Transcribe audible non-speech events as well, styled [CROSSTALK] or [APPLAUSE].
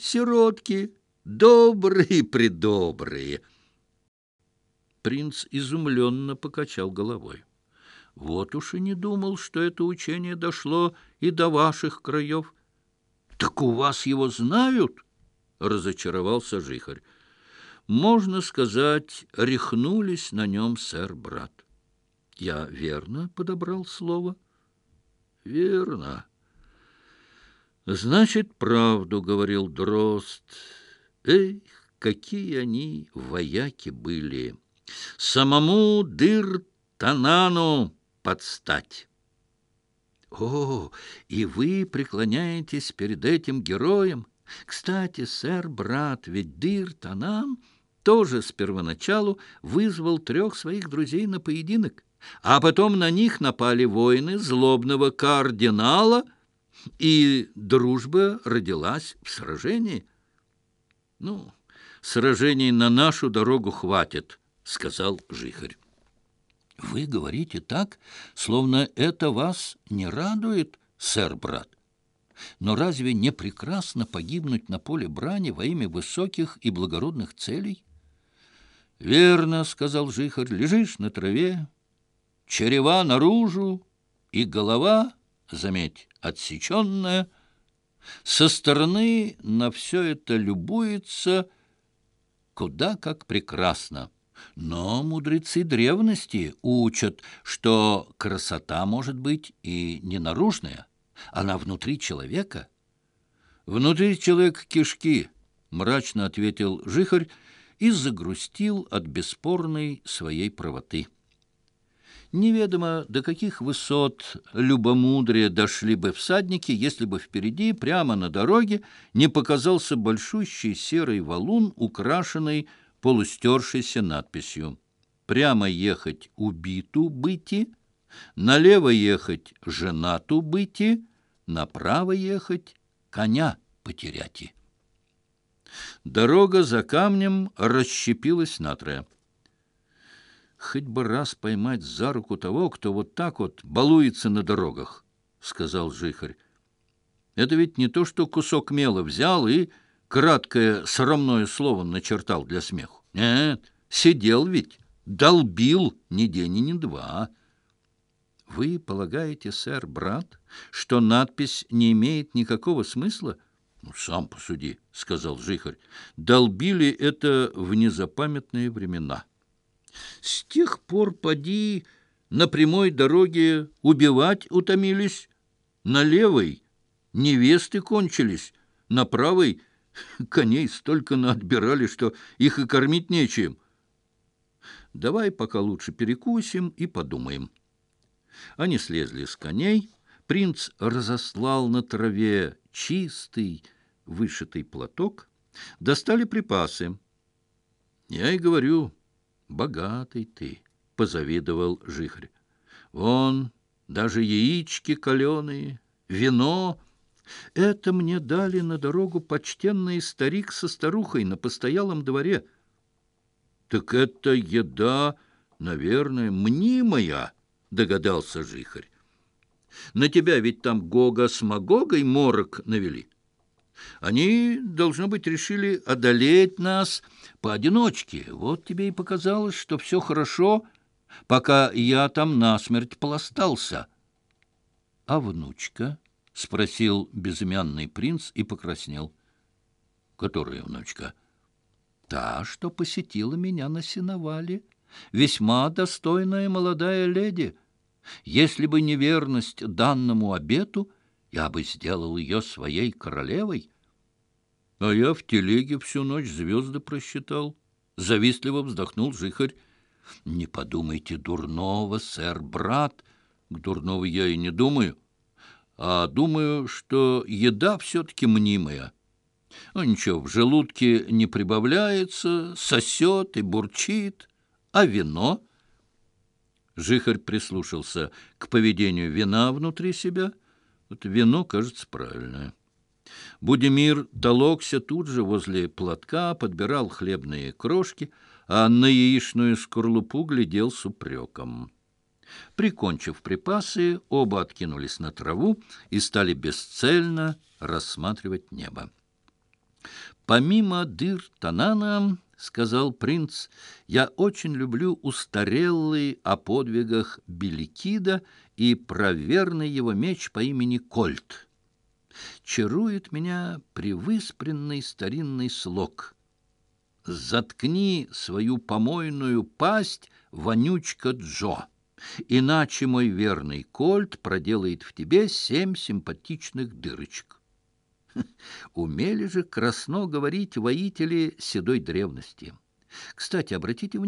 сиротки, добрые-предобрые!» Принц изумленно покачал головой. «Вот уж и не думал, что это учение дошло и до ваших краев». «Так у вас его знают?» — разочаровался Жихарь. «Можно сказать, рехнулись на нем сэр-брат». «Я верно подобрал слово?» «Верно». Значит, правду говорил Дрозд. Эх, какие они вояки были! Самому Дыр-Танану подстать! О, и вы преклоняетесь перед этим героем! Кстати, сэр, брат, ведь Дыр-Танан тоже с первоначалу вызвал трех своих друзей на поединок, а потом на них напали воины злобного кардинала — и дружба родилась в сражении. «Ну, сражений на нашу дорогу хватит», — сказал Жихарь. «Вы говорите так, словно это вас не радует, сэр-брат. Но разве не прекрасно погибнуть на поле брани во имя высоких и благородных целей?» «Верно», — сказал Жихарь, — «лежишь на траве, черева наружу и голова, заметь, отсеченная, со стороны на все это любуется куда как прекрасно. Но мудрецы древности учат, что красота может быть и не наружная, она внутри человека. «Внутри человек кишки», — мрачно ответил Жихарь и загрустил от бесспорной своей правоты. Неведомо, до каких высот любомудрия дошли бы всадники, если бы впереди, прямо на дороге, не показался большущий серый валун, украшенный полустершейся надписью. Прямо ехать убиту быти, налево ехать женату быти, направо ехать коня потеряти. Дорога за камнем расщепилась на трое хоть бы раз поймать за руку того, кто вот так вот балуется на дорогах, — сказал жихарь. Это ведь не то, что кусок мела взял и краткое срамное слово начертал для смеху. Нет, сидел ведь, долбил ни день и ни два. Вы полагаете, сэр, брат, что надпись не имеет никакого смысла? Ну, сам посуди, — сказал жихарь. Долбили это в незапамятные времена. — С тех пор поди на прямой дороге убивать утомились, на левой невесты кончились, на правой коней столько наотбирали, что их и кормить нечем. Давай пока лучше перекусим и подумаем. Они слезли с коней, принц разослал на траве чистый вышитый платок, достали припасы. Я и говорю, богатый ты, — позавидовал Жихарь. Вон даже яички каленые, вино... Это мне дали на дорогу почтенный старик со старухой на постоялом дворе. Так это еда, наверное, мнимая, догадался жихарь. На тебя ведь там Гога с Магогой морок навели. Они, должно быть, решили одолеть нас поодиночке. Вот тебе и показалось, что все хорошо, пока я там насмерть полостался. — А внучка? — спросил безымянный принц и покраснел. — Которая внучка? — Та, что посетила меня на сеновале. Весьма достойная молодая леди. Если бы неверность данному обету — я бы сделал ее своей королевой. А я в телеге всю ночь звезды просчитал. Завистливо вздохнул жихарь. Не подумайте дурного, сэр, брат. К дурного я и не думаю. А думаю, что еда все-таки мнимая. Ну, ничего, в желудке не прибавляется, сосет и бурчит. А вино? Жихарь прислушался к поведению вина внутри себя. Вот вино, кажется, правильное. Будемир толокся тут же возле платка, подбирал хлебные крошки, а на яичную скорлупу глядел с упреком. Прикончив припасы, оба откинулись на траву и стали бесцельно рассматривать небо. «Помимо дыр Танана, — сказал принц, — я очень люблю устарелый о подвигах Беликида и проверный его меч по имени Кольт. Чарует меня превыспренный старинный слог. «Заткни свою помойную пасть, вонючка Джо, иначе мой верный Кольт проделает в тебе семь симпатичных дырочек». [LAUGHS] умели же красно говорить воители седой древности. Кстати, обратите внимание,